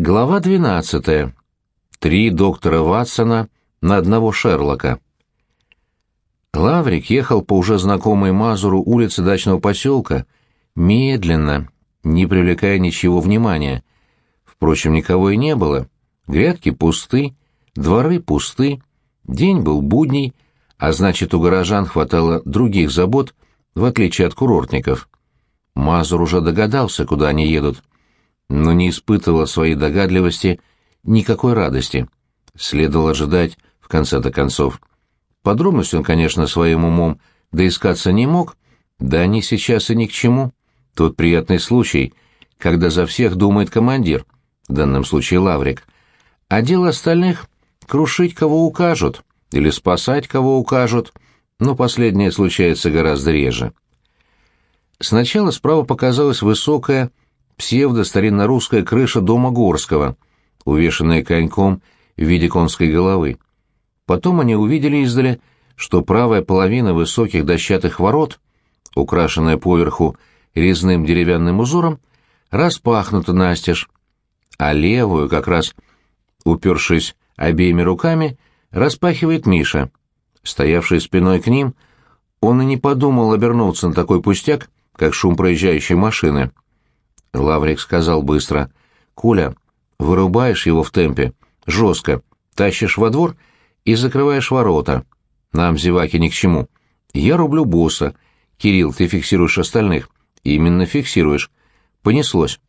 Глава 12. Три доктора Ватсона на одного Шерлока. Лаврик ехал по уже знакомой Мазуру улице дачного поселка, медленно, не привлекая ничего внимания. Впрочем, никого и не было. Грядки пусты, дворы пусты, день был будний, а значит, у горожан хватало других забот, в отличие от курортников. Мазур уже догадался, куда они едут — но не испытывала своей догадливости никакой радости. Следовало ожидать в конце-то концов. Подробности он, конечно, своим умом доискаться не мог, да они сейчас и ни к чему. Тот приятный случай, когда за всех думает командир, в данном случае Лаврик, а дело остальных — крушить кого укажут или спасать кого укажут, но последнее случается гораздо реже. Сначала справа показалась высокая, псевдо-старинно-русская крыша дома Горского, увешанная коньком в виде конской головы. Потом они увидели издали, что правая половина высоких дощатых ворот, украшенная поверху резным деревянным узором, распахнута настежь, а левую, как раз упершись обеими руками, распахивает Миша. Стоявший спиной к ним, он и не подумал обернуться на такой пустяк, как шум проезжающей машины. Лаврик сказал быстро. «Куля, вырубаешь его в темпе, жестко, тащишь во двор и закрываешь ворота. Нам, зеваки, ни к чему. Я рублю босса. Кирилл, ты фиксируешь остальных. Именно фиксируешь. Понеслось».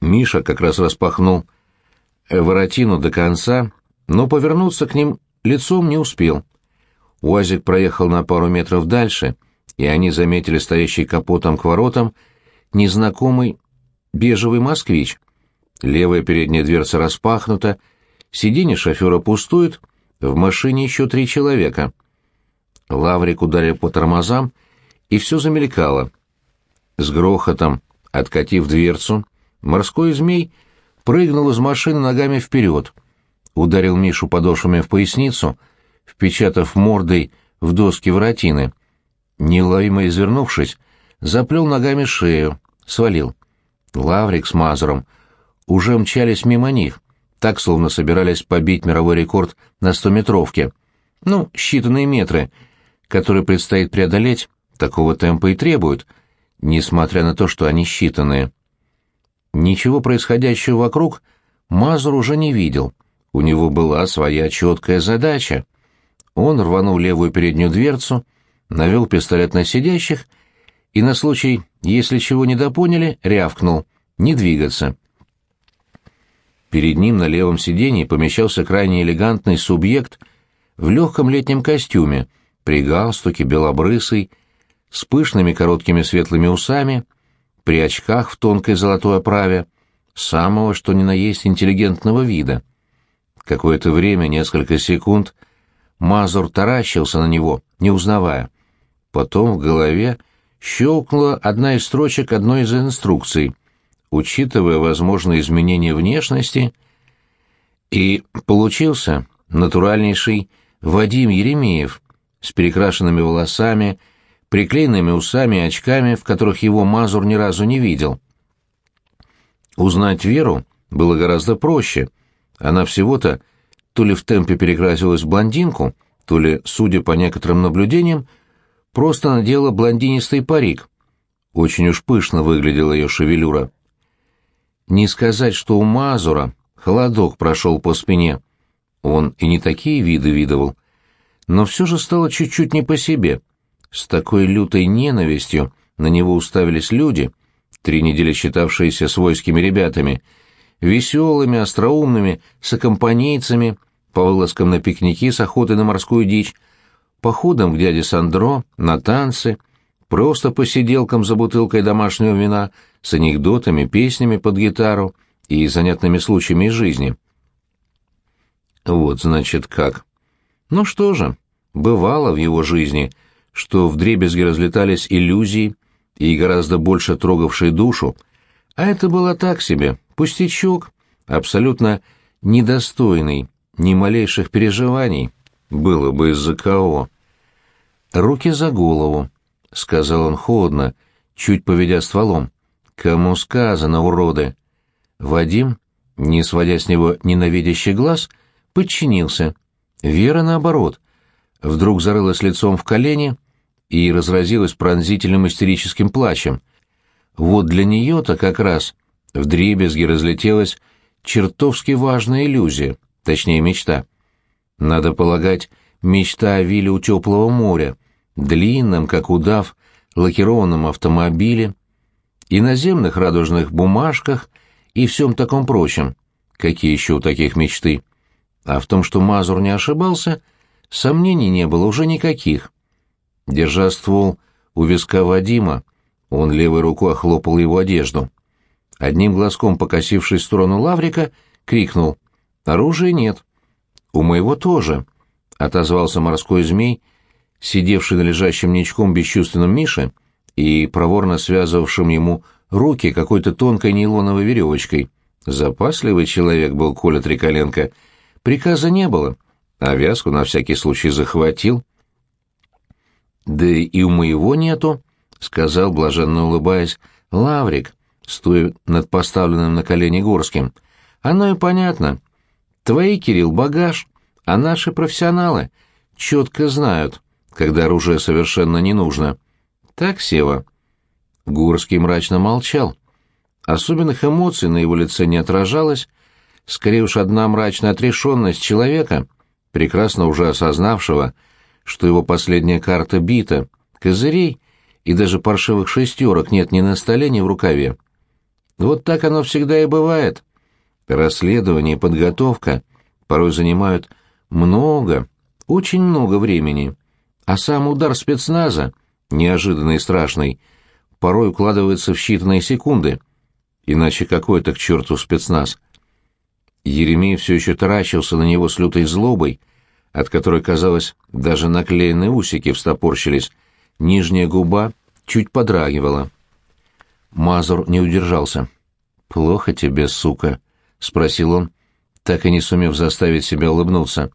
Миша как раз распахнул воротину до конца, но повернуться к ним лицом не успел. Уазик проехал на пару метров дальше, и они заметили стоящий капотом к воротам незнакомый бежевый москвич. Левая передняя дверца распахнута, сиденье шофера пустует, в машине еще три человека. Лаврик ударил по тормозам, и все замелькало. С грохотом, откатив дверцу, морской змей прыгнул из машины ногами вперед, ударил Мишу подошвами в поясницу, впечатав мордой в доски воротины. Неуловимо извернувшись, заплел ногами шею, свалил. Лаврик с Мазуром уже мчались мимо них, так, словно собирались побить мировой рекорд на стометровке. Ну, считанные метры, которые предстоит преодолеть, такого темпа и требуют, несмотря на то, что они считанные. Ничего происходящего вокруг Мазур уже не видел. У него была своя четкая задача. Он рванул левую переднюю дверцу, навел пистолет на сидящих и на случай, если чего недопоняли, рявкнул «не двигаться». Перед ним на левом сиденье помещался крайне элегантный субъект в легком летнем костюме, при галстуке, белобрысый, с пышными короткими светлыми усами, при очках в тонкой золотой оправе, самого что ни на есть интеллигентного вида. Какое-то время, несколько секунд, Мазур таращился на него, не узнавая. Потом в голове щелкнула одна из строчек одной из инструкций, учитывая возможные изменения внешности, и получился натуральнейший Вадим Еремеев с перекрашенными волосами, приклеенными усами и очками, в которых его Мазур ни разу не видел. Узнать Веру было гораздо проще. Она всего-то то ли в темпе перекрасилась в блондинку, то ли, судя по некоторым наблюдениям, просто надела блондинистый парик. Очень уж пышно выглядела ее шевелюра. Не сказать, что у Мазура холодок прошел по спине. Он и не такие виды видывал. Но все же стало чуть-чуть не по себе. С такой лютой ненавистью на него уставились люди, три недели считавшиеся свойскими ребятами, веселыми, остроумными, с аккомпанийцами, по вылазкам на пикники с охотой на морскую дичь, походом к дяде Сандро, на танцы, просто посиделкам за бутылкой домашнего вина с анекдотами, песнями под гитару и занятными случаями из жизни. Вот, значит, как. Ну что же, бывало в его жизни, что вдребезги разлетались иллюзии и гораздо больше трогавшие душу, а это было так себе, пустячок, абсолютно недостойный ни малейших переживаний, было бы из-за кого. «Руки за голову», — сказал он холодно, чуть поведя стволом. «Кому сказано, уроды?» Вадим, не сводя с него ненавидящий глаз, подчинился. Вера, наоборот, вдруг зарылась лицом в колени и разразилась пронзительным истерическим плачем. Вот для нее-то как раз вдребезги разлетелась чертовски важная иллюзия, точнее мечта. Надо полагать, мечта о вилле у теплого моря, длинном, как удав, лакированном автомобиле, и наземных радужных бумажках и всем таком прочем. Какие еще у таких мечты? А в том, что Мазур не ошибался, сомнений не было уже никаких. Держа ствол у виска Вадима, он левой рукой охлопал его одежду. Одним глазком покосившись в сторону Лаврика, крикнул «Оружия нет». «У моего тоже», — отозвался морской змей, сидевший на лежащем ничком бесчувственном Мише и проворно связывавшим ему руки какой-то тонкой нейлоновой веревочкой. Запасливый человек был Коля Триколенко. Приказа не было, а вязку на всякий случай захватил. «Да и у моего нету», — сказал, блаженно улыбаясь, Лаврик, стоя над поставленным на колени Горским. «Оно и понятно. Твои, Кирилл, багаж, а наши профессионалы четко знают, когда оружие совершенно не нужно. Так, Сева?» Гурский мрачно молчал. Особенных эмоций на его лице не отражалось, скорее уж одна мрачная отрешенность человека, прекрасно уже осознавшего, что его последняя карта бита, козырей и даже паршивых шестерок нет ни на столе, ни в рукаве. Вот так оно всегда и бывает. Расследование и подготовка порой занимают много, очень много времени, а сам удар спецназа, неожиданный и страшный, порой укладывается в считанные секунды. Иначе какой это к черту спецназ? Еремей все еще таращился на него с лютой злобой, от которой, казалось, даже наклеенные усики встопорщились, нижняя губа чуть подрагивала. Мазур не удержался. «Плохо тебе, сука?» — спросил он, так и не сумев заставить себя улыбнуться.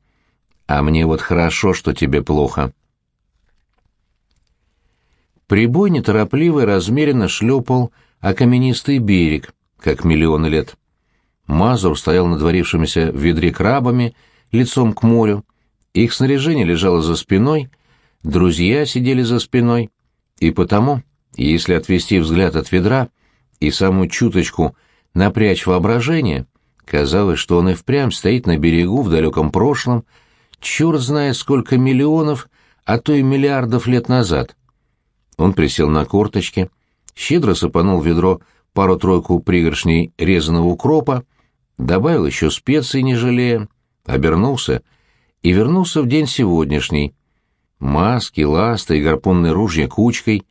«А мне вот хорошо, что тебе плохо». Прибой неторопливо и размеренно шлепал о каменистый берег, как миллионы лет. Мазур стоял над варившимися в ведре крабами, лицом к морю. Их снаряжение лежало за спиной, друзья сидели за спиной, и потому, если отвести взгляд от ведра и самую чуточку напрячь воображение, казалось, что он и впрямь стоит на берегу в далеком прошлом, черт знает сколько миллионов, а то и миллиардов лет назад. Он присел на корточки, щедро сыпанул в ведро пару-тройку пригоршней резаного укропа, добавил еще специй, не жалея, обернулся и вернулся в день сегодняшний. Маски, ласты и гарпунные ружья кучкой,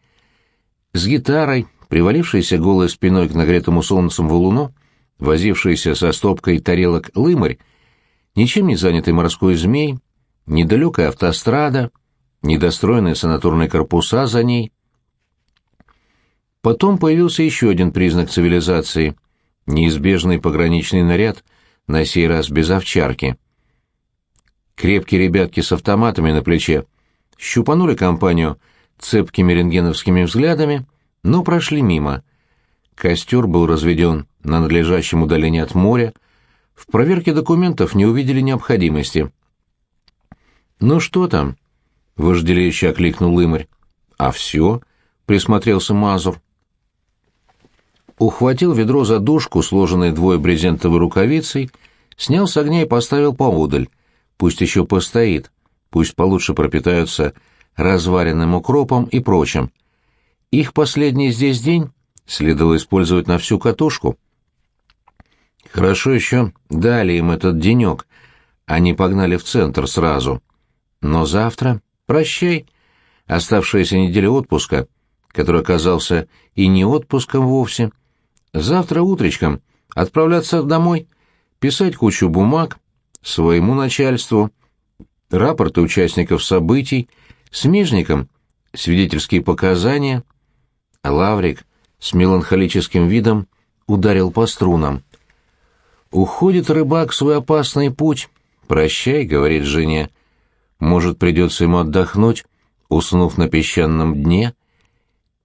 с гитарой, привалившейся голой спиной к нагретому солнцем валуну, возившийся со стопкой тарелок лымарь, ничем не занятый морской змей, недалекая автострада, недостроенные санаторные корпуса за ней. Потом появился еще один признак цивилизации — неизбежный пограничный наряд, на сей раз без овчарки. Крепкие ребятки с автоматами на плече щупанули компанию цепкими рентгеновскими взглядами, но прошли мимо. Костер был разведен на надлежащем удалении от моря, в проверке документов не увидели необходимости. «Ну что там?» — вожделеюще окликнул Лымарь. «А все?» — присмотрелся Мазур ухватил ведро за дужку, сложенной двое брезентовой рукавицей, снял с огня и поставил поодаль. Пусть еще постоит, пусть получше пропитаются разваренным укропом и прочим. Их последний здесь день следовало использовать на всю катушку. Хорошо еще дали им этот денек, они погнали в центр сразу. Но завтра прощай, оставшаяся неделя отпуска, который оказался и не отпуском вовсе, Завтра утречком отправляться домой, писать кучу бумаг своему начальству, рапорты участников событий, смежникам, свидетельские показания. Лаврик с меланхолическим видом ударил по струнам. «Уходит рыбак в свой опасный путь. Прощай», — говорит жене. «Может, придется ему отдохнуть, уснув на песчаном дне?»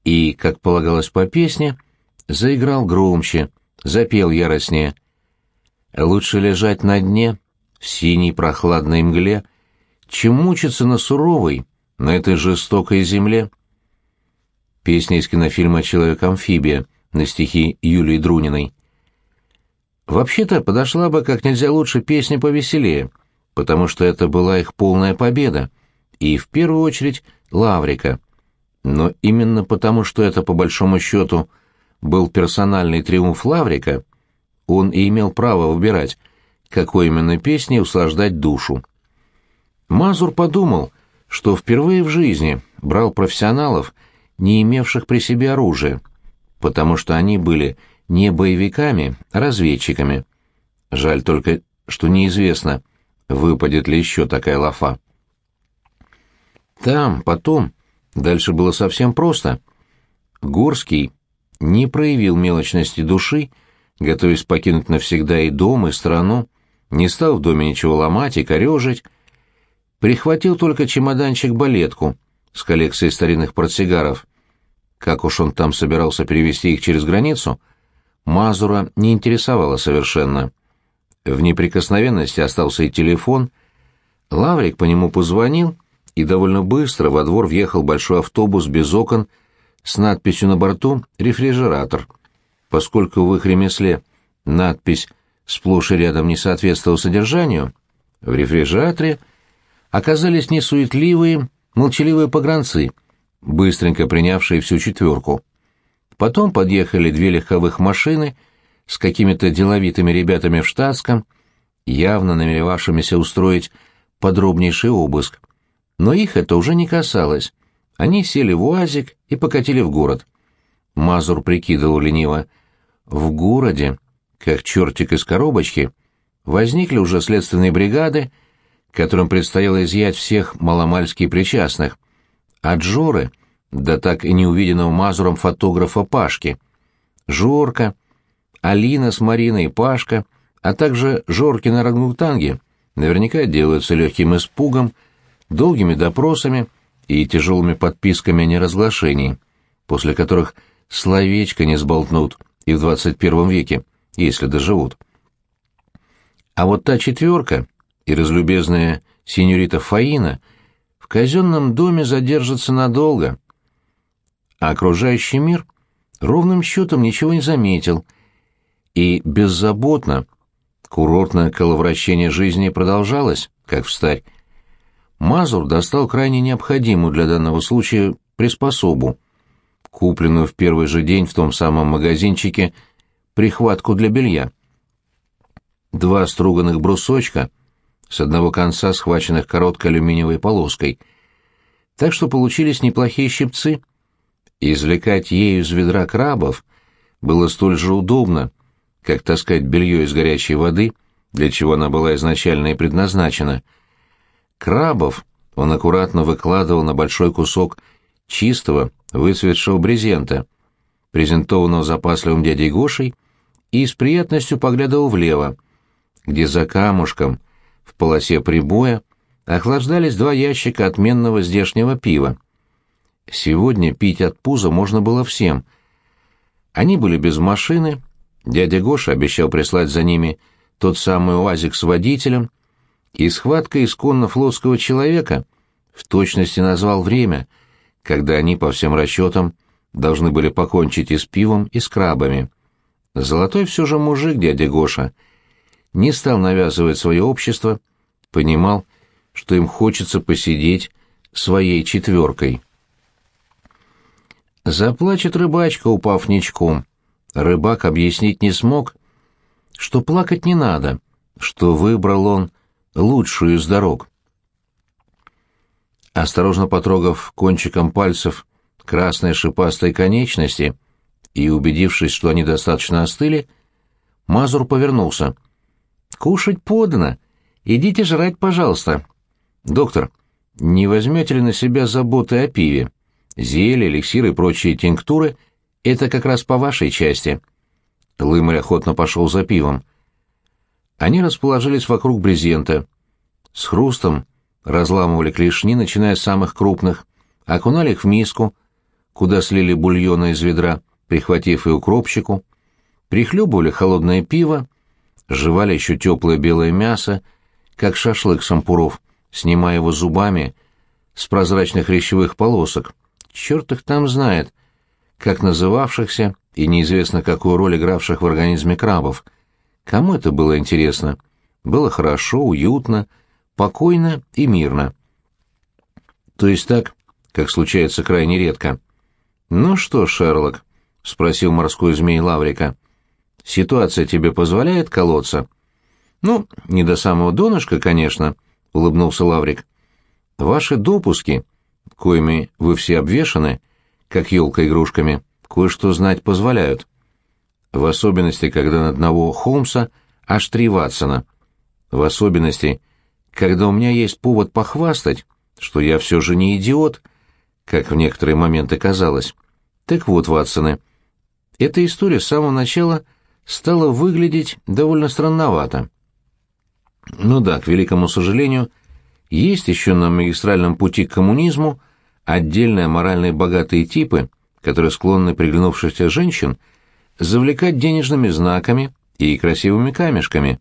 И, как полагалось по песне, заиграл громче, запел яростнее. «Лучше лежать на дне, в синей прохладной мгле, чем мучиться на суровой, на этой жестокой земле». Песня из кинофильма «Человек-амфибия» на стихи Юлии Друниной. Вообще-то подошла бы как нельзя лучше песня повеселее, потому что это была их полная победа, и в первую очередь Лаврика. Но именно потому, что это, по большому счету, был персональный триумф Лаврика, он и имел право выбирать, какой именно песней услаждать душу. Мазур подумал, что впервые в жизни брал профессионалов, не имевших при себе оружия, потому что они были не боевиками, а разведчиками. Жаль только, что неизвестно, выпадет ли еще такая лафа. Там, потом, дальше было совсем просто. Горский не проявил мелочности души, готовясь покинуть навсегда и дом, и страну, не стал в доме ничего ломать и корежить, прихватил только чемоданчик-балетку с коллекцией старинных портсигаров. Как уж он там собирался перевести их через границу, Мазура не интересовало совершенно. В неприкосновенности остался и телефон. Лаврик по нему позвонил, и довольно быстро во двор въехал большой автобус без окон с надписью на борту «Рефрижератор». Поскольку в их ремесле надпись сплошь и рядом не соответствовала содержанию, в рефрижераторе оказались несуетливые, молчаливые погранцы, быстренько принявшие всю четверку. Потом подъехали две легковых машины с какими-то деловитыми ребятами в штатском, явно намеревавшимися устроить подробнейший обыск. Но их это уже не касалось. Они сели в УАЗик и покатили в город. Мазур прикидывал лениво. В городе, как чертик из коробочки, возникли уже следственные бригады, которым предстояло изъять всех маломальски причастных. А Джоры — да так и не увиденного Мазуром фотографа Пашки. Жорка, Алина с Мариной и Пашка, а также Жорки на рангутанге наверняка делаются легким испугом, долгими допросами и тяжелыми подписками о неразглашении, после которых словечко не сболтнут и в двадцать первом веке, если доживут. А вот та четверка и разлюбезная синьорита Фаина в казенном доме задержатся надолго — а окружающий мир ровным счетом ничего не заметил, и беззаботно курортное коловращение жизни продолжалось, как встарь. Мазур достал крайне необходимую для данного случая приспособу, купленную в первый же день в том самом магазинчике прихватку для белья. Два струганных брусочка, с одного конца схваченных короткой алюминиевой полоской, так что получились неплохие щипцы — Извлекать ею из ведра крабов было столь же удобно, как таскать белье из горячей воды, для чего она была изначально и предназначена. Крабов он аккуратно выкладывал на большой кусок чистого, выцветшего брезента, презентованного запасливым дядей Гошей, и с приятностью поглядывал влево, где за камушком, в полосе прибоя, охлаждались два ящика отменного здешнего пива. Сегодня пить от пуза можно было всем. Они были без машины, дядя Гоша обещал прислать за ними тот самый УАЗик с водителем, и схватка исконно флотского человека в точности назвал время, когда они, по всем расчетам, должны были покончить и с пивом, и с крабами. Золотой все же мужик дядя Гоша не стал навязывать свое общество, понимал, что им хочется посидеть своей четверкой. Заплачет рыбачка, упав ничком. Рыбак объяснить не смог, что плакать не надо, что выбрал он лучшую из дорог. Осторожно потрогав кончиком пальцев красные шипастые конечности и убедившись, что они достаточно остыли, Мазур повернулся. «Кушать подано. Идите жрать, пожалуйста. Доктор, не возьмете ли на себя заботы о пиве?» Зелья, эликсиры и прочие тинктуры — это как раз по вашей части. Лымарь охотно пошел за пивом. Они расположились вокруг брезента. С хрустом разламывали клешни, начиная с самых крупных, окунали их в миску, куда слили бульона из ведра, прихватив и укропчику, прихлебывали холодное пиво, жевали еще теплое белое мясо, как шашлык сампуров, снимая его зубами с прозрачных речевых полосок. Черт их там знает, как называвшихся и неизвестно какую роль игравших в организме крабов. Кому это было интересно? Было хорошо, уютно, покойно и мирно. То есть так, как случается крайне редко. «Ну что, Шерлок?» — спросил морской змей Лаврика. «Ситуация тебе позволяет колоться?» «Ну, не до самого донышка, конечно», — улыбнулся Лаврик. «Ваши допуски, коими вы все обвешаны, как елка игрушками, кое-что знать позволяют. В особенности, когда на одного Холмса аж три Ватсона. В особенности, когда у меня есть повод похвастать, что я все же не идиот, как в некоторые моменты казалось. Так вот, Ватсоны, эта история с самого начала стала выглядеть довольно странновато. Ну да, к великому сожалению, есть еще на магистральном пути к коммунизму отдельные моральные богатые типы, которые склонны приглянувшихся женщин завлекать денежными знаками и красивыми камешками.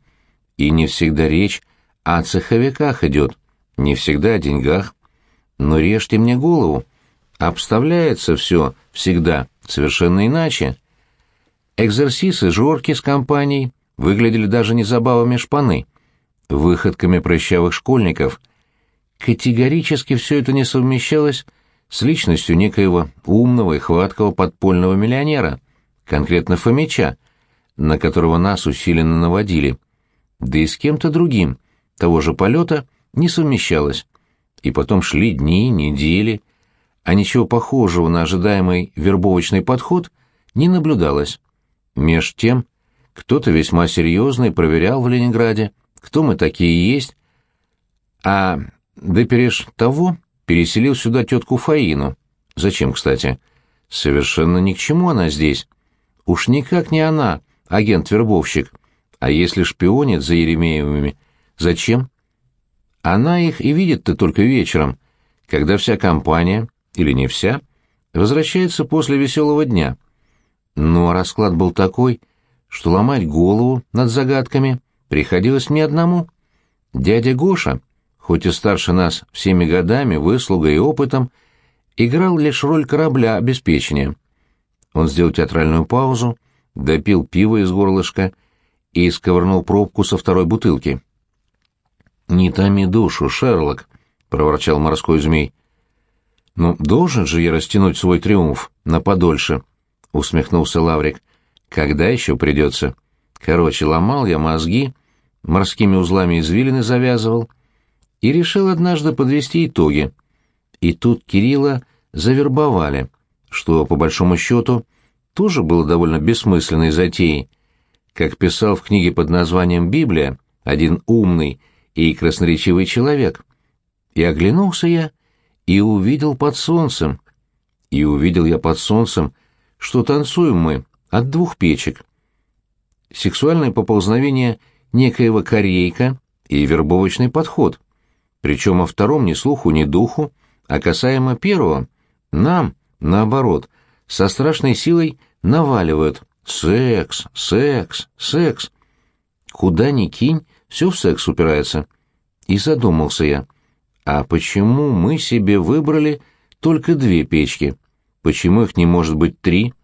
И не всегда речь о цеховиках идет, не всегда о деньгах. Но режьте мне голову. Обставляется все всегда совершенно иначе. Экзерсисы жорки с компанией выглядели даже не забавами шпаны, выходками прыщавых школьников. Категорически все это не совмещалось с личностью некоего умного и хваткого подпольного миллионера, конкретно Фомича, на которого нас усиленно наводили. Да и с кем-то другим, того же полета, не совмещалось. И потом шли дни, недели, а ничего похожего на ожидаемый вербовочный подход не наблюдалось. Меж тем, кто-то весьма серьезный проверял в Ленинграде, кто мы такие есть, а Депереш того переселил сюда тетку Фаину. Зачем, кстати? Совершенно ни к чему она здесь. Уж никак не она, агент-вербовщик. А если шпионит за Еремеевыми, зачем? Она их и видит-то только вечером, когда вся компания, или не вся, возвращается после веселого дня. А расклад был такой, что ломать голову над загадками приходилось мне одному. Дядя Гоша, хоть и старше нас всеми годами, выслугой и опытом, играл лишь роль корабля обеспечения. Он сделал театральную паузу, допил пиво из горлышка и сковырнул пробку со второй бутылки. «Не томи душу, Шерлок», — проворчал морской змей. «Ну, должен же я растянуть свой триумф на подольше», — усмехнулся Лаврик. «Когда еще придется? Короче, ломал я мозги, морскими узлами извилины завязывал и решил однажды подвести итоги. И тут Кирилла завербовали, что, по большому счету, тоже было довольно бессмысленной затеей. Как писал в книге под названием «Библия» один умный, и красноречивый человек. И оглянулся я, и увидел под солнцем. И увидел я под солнцем, что танцуем мы от двух печек. Сексуальное поползновение некоего корейка и вербовочный подход. Причем о втором ни слуху, ни духу, а касаемо первого, нам, наоборот, со страшной силой наваливают «секс, секс, секс». Куда ни кинь, все в секс упирается. И задумался я, а почему мы себе выбрали только две печки? Почему их не может быть три?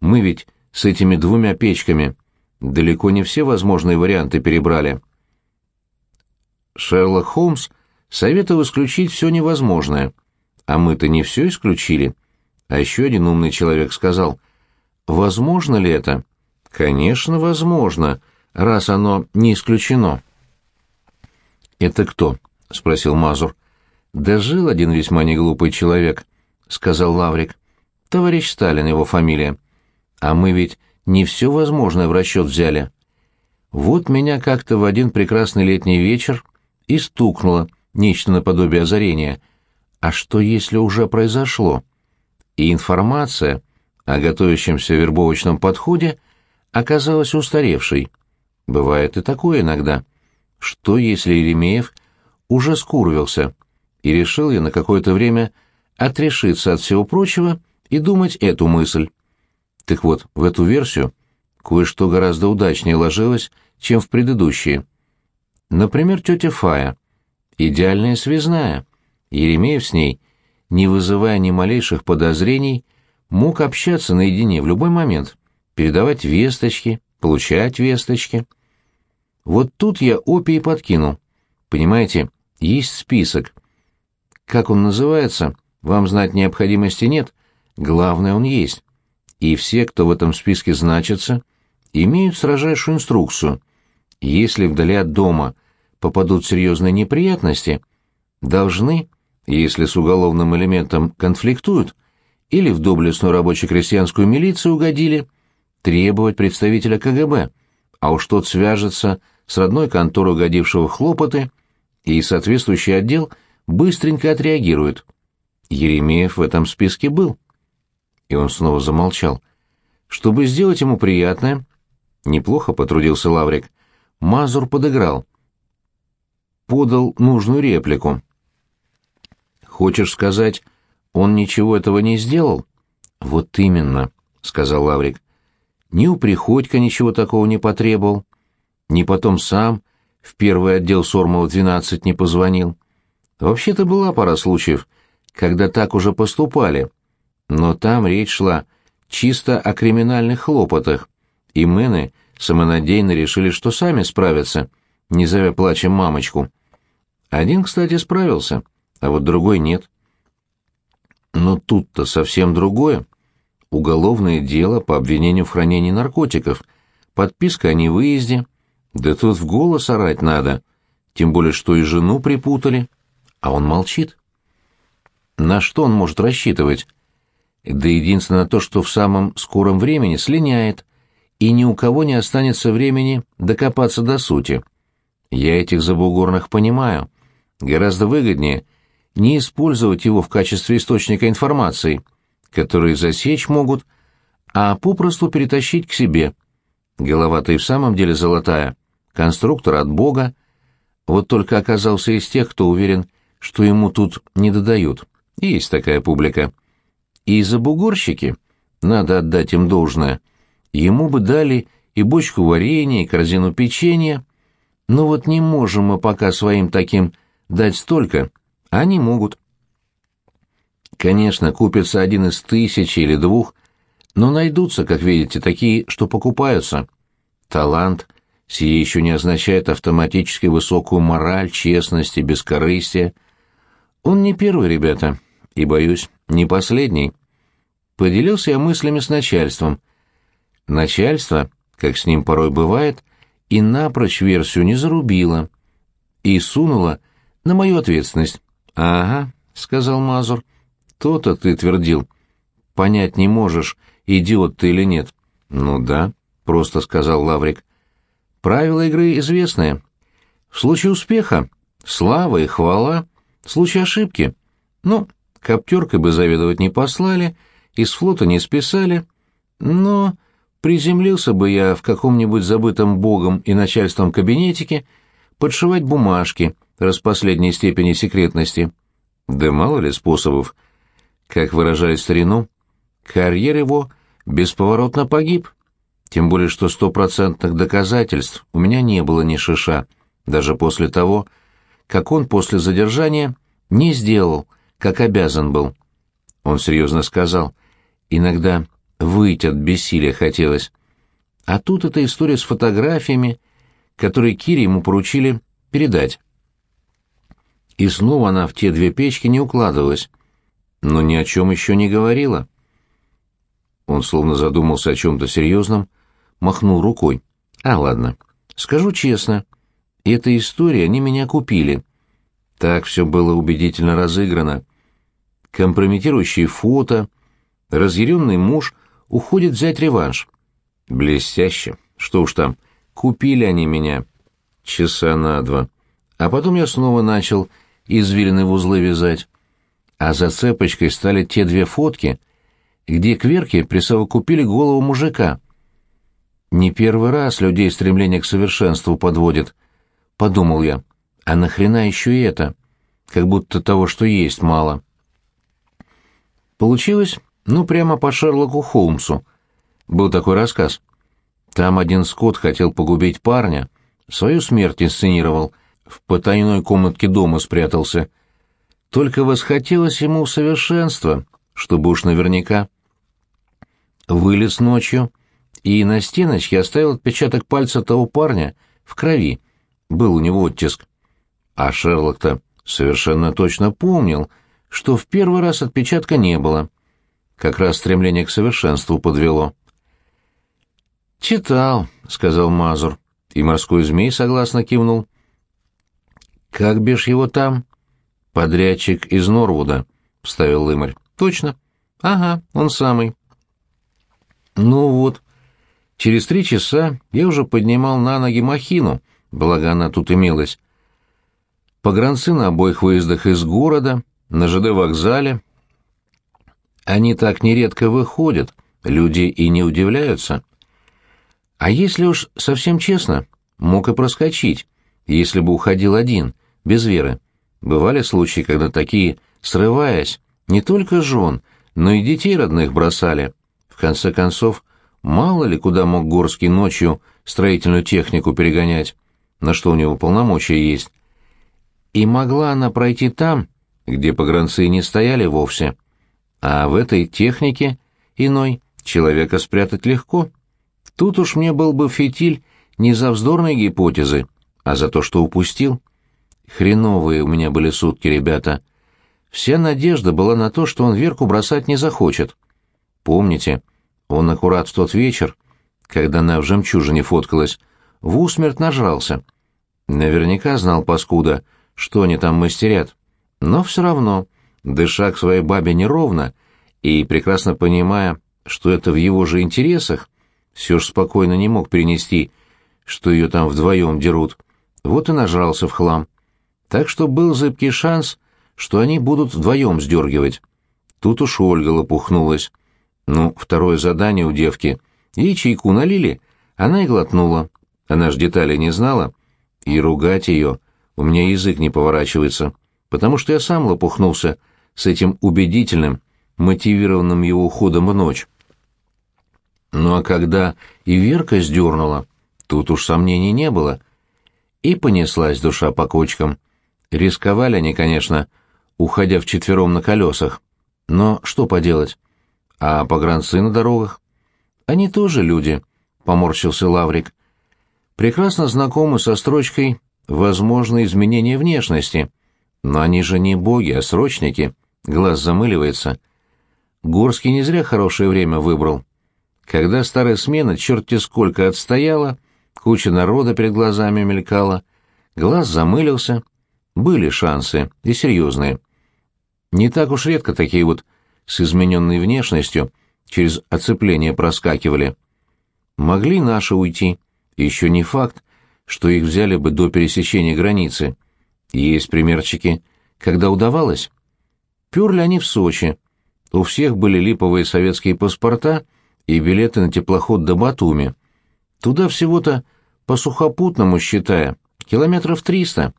Мы ведь с этими двумя печками далеко не все возможные варианты перебрали. Шерлок Холмс советовал исключить все невозможное, а мы-то не все исключили. А еще один умный человек сказал, возможно ли это? Конечно, возможно, раз оно не исключено. «Это кто?» — спросил Мазур. «Да жил один весьма неглупый человек», — сказал Лаврик. «Товарищ Сталин его фамилия. А мы ведь не все возможное в расчет взяли. Вот меня как-то в один прекрасный летний вечер и стукнуло нечто наподобие озарения. А что, если уже произошло? И информация о готовящемся вербовочном подходе оказалась устаревшей. Бывает и такое иногда. Что, если Еремеев уже скурвился, и решил я на какое-то время отрешиться от всего прочего и думать эту мысль? Так вот, в эту версию кое-что гораздо удачнее ложилось, чем в предыдущие. Например, тетя Фая. Идеальная связная. Еремеев с ней, не вызывая ни малейших подозрений, мог общаться наедине в любой момент, передавать весточки, получать весточки. Вот тут я опий подкинул. Понимаете, есть список. Как он называется, вам знать необходимости нет, главное, он есть. И все, кто в этом списке значится, имеют строжайшую инструкцию. Если вдали от дома попадут серьезные неприятности, должны, если с уголовным элементом конфликтуют, или в доблестную рабоче-крестьянскую милицию угодили, требовать представителя КГБ, а уж тот свяжется с родной конторой угодившего хлопоты, и соответствующий отдел быстренько отреагирует. Еремеев в этом списке был. И он снова замолчал. Чтобы сделать ему приятное, неплохо потрудился Лаврик, Мазур подыграл. Подал нужную реплику. «Хочешь сказать, он ничего этого не сделал?» «Вот именно», — сказал Лаврик. «Ни у Приходько ничего такого не потребовал, ни потом сам в первый отдел Сормова-12 не позвонил. Вообще-то была пара случаев, когда так уже поступали, но там речь шла чисто о криминальных хлопотах, и мэны самонадеянно решили, что сами справятся, не зовя плачем мамочку. Один, кстати, справился, а вот другой нет. Но тут-то совсем другое. Уголовное дело по обвинению в хранении наркотиков, подписка о невыезде. Да тут в голос орать надо, тем более что и жену припутали, а он молчит. На что он может рассчитывать? Да единственное то, что в самом скором времени слиняет, и ни у кого не останется времени докопаться до сути. Я этих забугорных понимаю. Гораздо выгоднее не использовать его в качестве источника информации, которые засечь могут, а попросту перетащить к себе. Голова-то и в самом деле золотая, конструктор от Бога, вот только оказался из тех, кто уверен, что ему тут не додают. Есть такая публика. И забугорщики, надо отдать им должное, ему бы дали и бочку варенья, и корзину печенья, но вот не можем мы пока своим таким дать столько, они могут. Конечно, купится один из тысячи или двух, но найдутся, как видите, такие, что покупаются. Талант сие еще не означает автоматически высокую мораль, честность и бескорыстие. Он не первый, ребята, и, боюсь, не последний. Поделился я мыслями с начальством. Начальство, как с ним порой бывает, и напрочь версию не зарубило. И сунуло на мою ответственность. «Ага», — сказал Мазур, — «то-то ты твердил. Понять не можешь, идиот ты или нет». «Ну да», — просто сказал Лаврик. «Правила игры известные. В случае успеха — слава и хвала, в случае ошибки — ну, Коптеркой бы заведовать не послали, из флота не списали, но приземлился бы я в каком-нибудь забытом богом и начальством кабинетике подшивать бумажки распоследней степени секретности. Да мало ли способов. Как выражали старину, карьер его бесповоротно погиб. Тем более, что стопроцентных доказательств у меня не было ни шиша, даже после того, как он после задержания не сделал как обязан был. Он серьезно сказал. Иногда выйти от бессилия хотелось. А тут эта история с фотографиями, которые Кире ему поручили передать. И снова она в те две печки не укладывалась, но ни о чем еще не говорила. Он словно задумался о чем-то серьезном, махнул рукой. «А, ладно. Скажу честно, эта история, они меня купили. Так все было убедительно разыграно компрометирующие фото, разъяренный муж уходит взять реванш. Блестяще. Что уж там, купили они меня. Часа на два. А потом я снова начал извилины в узлы вязать. А за цепочкой стали те две фотки, где к Верке присовокупили голову мужика. Не первый раз людей стремление к совершенству подводит, подумал я. А нахрена еще это? Как будто того, что есть, мало. Получилось, ну, прямо по Шерлоку Холмсу. Был такой рассказ. Там один скот хотел погубить парня, свою смерть инсценировал, в потайной комнатке дома спрятался. Только восхотелось ему совершенства, чтобы уж наверняка. Вылез ночью и на стеночке оставил отпечаток пальца того парня в крови. Был у него оттиск. А Шерлок-то совершенно точно помнил, что в первый раз отпечатка не было. Как раз стремление к совершенству подвело. «Читал», — сказал Мазур, и морской змей согласно кивнул. «Как бишь его там?» «Подрядчик из Норвуда», — вставил Лымарь. «Точно. Ага, он самый». «Ну вот. Через три часа я уже поднимал на ноги махину, благо она тут имелась. Погранцы на обоих выездах из города, на ЖД-вокзале. Они так нередко выходят, люди и не удивляются. А если уж совсем честно, мог и проскочить, если бы уходил один, без веры. Бывали случаи, когда такие, срываясь, не только жен, но и детей родных бросали. В конце концов, мало ли куда мог Горский ночью строительную технику перегонять, на что у него полномочия есть. И могла она пройти там, где погранцы не стояли вовсе. А в этой технике иной человека спрятать легко. Тут уж мне был бы фитиль не за вздорные гипотезы, а за то, что упустил. Хреновые у меня были сутки, ребята. Вся надежда была на то, что он Верку бросать не захочет. Помните, он аккурат в тот вечер, когда она в жемчужине фоткалась, в усмерть нажрался. Наверняка знал паскуда, что они там мастерят. Но все равно, дыша к своей бабе неровно и прекрасно понимая, что это в его же интересах, все ж спокойно не мог перенести, что ее там вдвоем дерут. Вот и нажрался в хлам. Так что был зыбкий шанс, что они будут вдвоем сдергивать. Тут уж Ольга лопухнулась. Ну, второе задание у девки. Ей чайку налили, она и глотнула. Она ж детали не знала. И ругать ее у меня язык не поворачивается, потому что я сам лопухнулся с этим убедительным, мотивированным его уходом в ночь. Ну а когда и Верка сдернула, тут уж сомнений не было. И понеслась душа по кочкам. Рисковали они, конечно, уходя вчетвером на колесах. Но что поделать? А погранцы на дорогах? Они тоже люди, — поморщился Лаврик. Прекрасно знакомы со строчкой «возможно изменение внешности». Но они же не боги, а срочники. Глаз замыливается. Горский не зря хорошее время выбрал. Когда старая смена черти сколько отстояла, куча народа перед глазами мелькала, глаз замылился. Были шансы, и серьезные. Не так уж редко такие вот с измененной внешностью через оцепление проскакивали. Могли наши уйти, еще не факт, что их взяли бы до пересечения границы. Есть примерчики, когда удавалось. Перли они в Сочи. У всех были липовые советские паспорта — и билеты на теплоход до Батуми. Туда всего-то, по сухопутному считая, километров триста.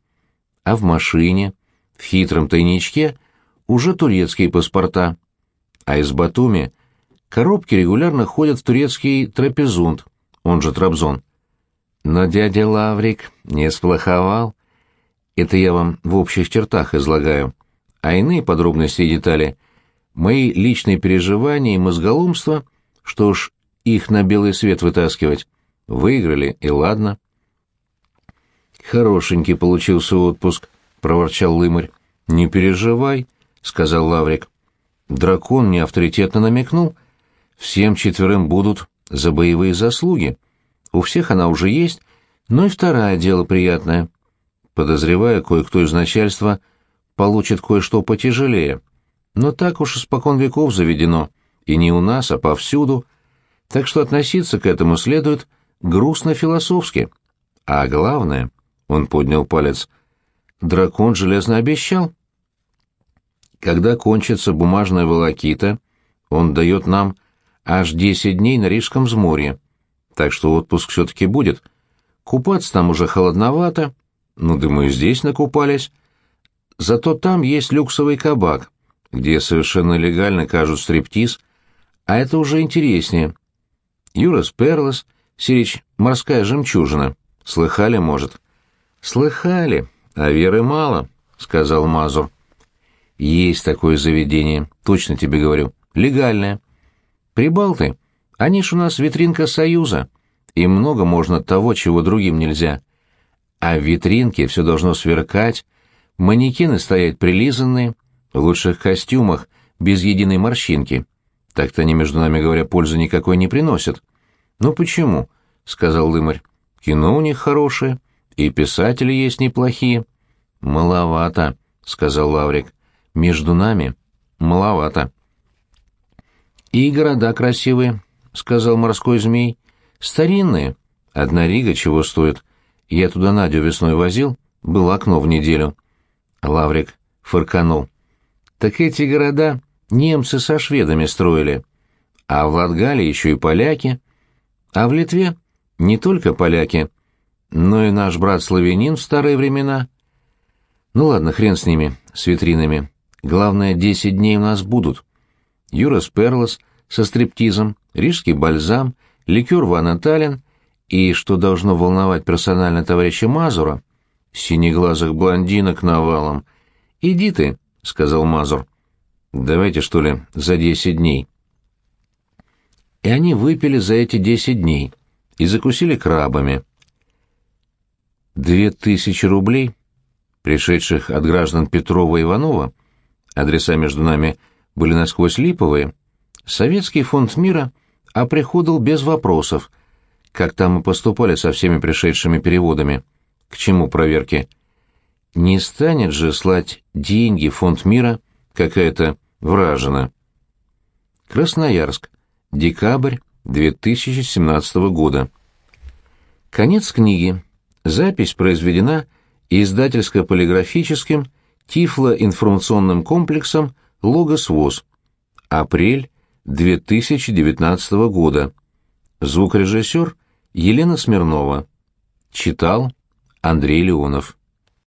А в машине, в хитром тайничке, уже турецкие паспорта. А из Батуми коробки регулярно ходят в турецкий трапезунд, он же Трабзон. Но дядя Лаврик не сплоховал. Это я вам в общих чертах излагаю. А иные подробности и детали — мои личные переживания и мозголомство — что ж, их на белый свет вытаскивать. Выиграли, и ладно. Хорошенький получился отпуск, проворчал Лымарь. Не переживай, сказал Лаврик. Дракон мне авторитетно намекнул. Всем четверым будут за боевые заслуги. У всех она уже есть, но и второе дело приятное. Подозревая, кое-кто из начальства получит кое-что потяжелее. Но так уж испокон веков заведено и не у нас, а повсюду, так что относиться к этому следует грустно-философски. А главное, он поднял палец, дракон железно обещал. Когда кончится бумажная волокита, он дает нам аж десять дней на Рижском взморье, так что отпуск все-таки будет. Купаться там уже холодновато, ну, думаю, здесь накупались. Зато там есть люксовый кабак, где совершенно легально кажут стриптиз — а это уже интереснее. Юрас Перлос Сирич, морская жемчужина. Слыхали, может? Слыхали, а веры мало, сказал Мазур. Есть такое заведение, точно тебе говорю. Легальное. Прибалты, они ж у нас витринка Союза. И много можно того, чего другим нельзя. А в витринке все должно сверкать, манекены стоять прилизанные, в лучших костюмах, без единой морщинки. Так-то они, между нами говоря, пользы никакой не приносят. «Ну почему?» — сказал Лымарь. «Кино у них хорошее, и писатели есть неплохие». «Маловато», — сказал Лаврик. «Между нами маловато». «И города красивые», — сказал морской змей. «Старинные. Одна рига чего стоит. Я туда Надю весной возил, было окно в неделю». Лаврик фырканул. «Так эти города немцы со шведами строили. А в Латгале еще и поляки. А в Литве не только поляки, но и наш брат-славянин в старые времена. Ну ладно, хрен с ними, с витринами. Главное, десять дней у нас будут. Юра Сперлос со стриптизом, рижский бальзам, ликер Ван Таллин и, что должно волновать персонально товарища Мазура, синеглазых блондинок навалом. «Иди ты», — сказал Мазур. «Давайте, что ли, за десять дней». И они выпили за эти десять дней и закусили крабами. Две тысячи рублей, пришедших от граждан Петрова и Иванова, адреса между нами были насквозь липовые, Советский фонд мира оприходовал без вопросов, как там и поступали со всеми пришедшими переводами. К чему проверки? Не станет же слать деньги фонд мира какая-то вражина. Красноярск. Декабрь 2017 года. Конец книги. Запись произведена издательско-полиграфическим Тифло-информационным комплексом «Логос ВОЗ». Апрель 2019 года. Звукорежиссер Елена Смирнова. Читал Андрей Леонов.